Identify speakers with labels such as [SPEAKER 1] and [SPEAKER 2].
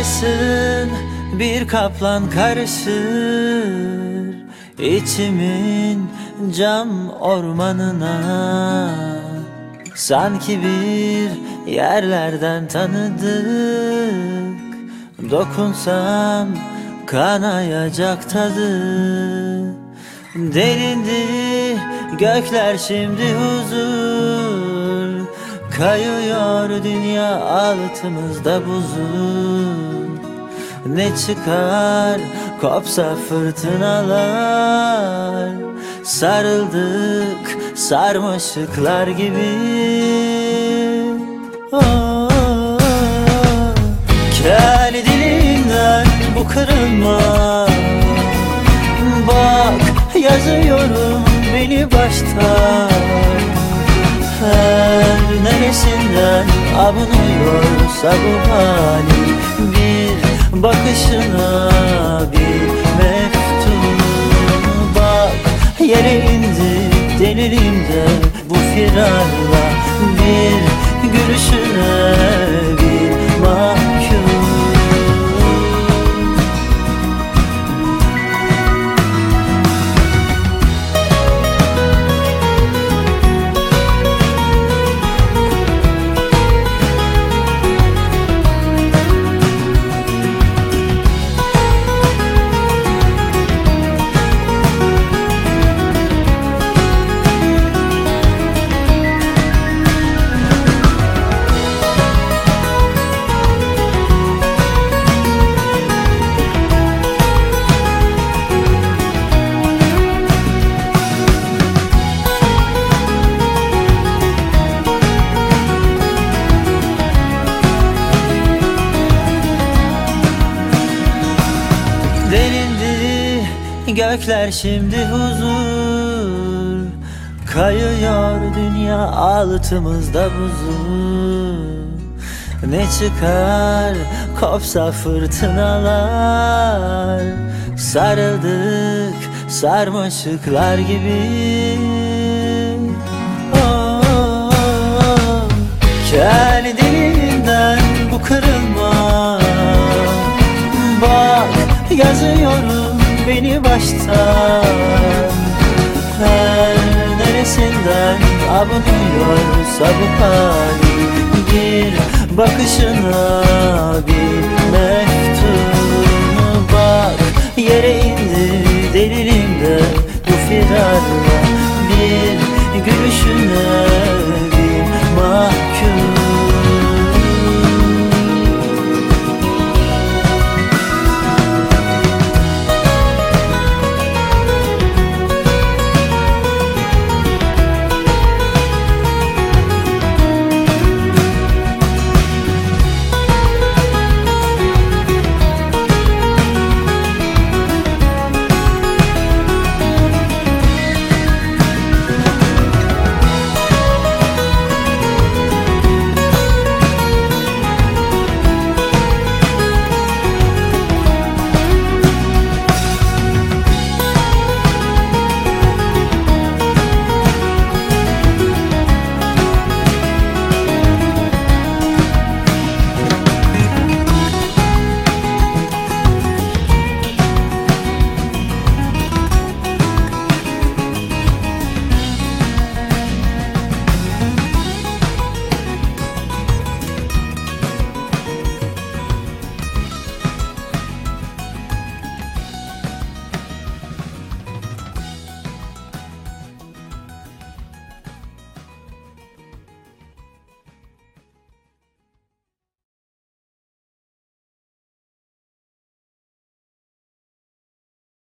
[SPEAKER 1] Sarısın bir kaplan karışır içimin cam ormanına. Sanki bir yerlerden tanıdık Dokunsam kanayacak tadı. Delindi gökler şimdi huzur. Kayıyor dünya altımızda buzul Ne çıkar? Kopsa fırtınalar. Sarıldık sarmaşıklar gibi. Oh, Kel dilinden bu kırılma. Bak yazıyorum beni baştan. Her neresinden abunuyorsa bu hali. Bir bakışına bir mektup Bak. Yere indi delilimde bu firarla Bir gülüşüne gökler şimdi huzur. Kayıyor dünya altımızda buzul Ne çıkar? Kopsa fırtınalar. Sarıldık sarmaşıklar gibi. Oh, oh, oh. Bu kırılma. Bak yazıyorum baştan. Her neresinden abunuyorsa bu hali Bir bakışına bir mektup Bak. Yere indi delilimde bu firarla Bir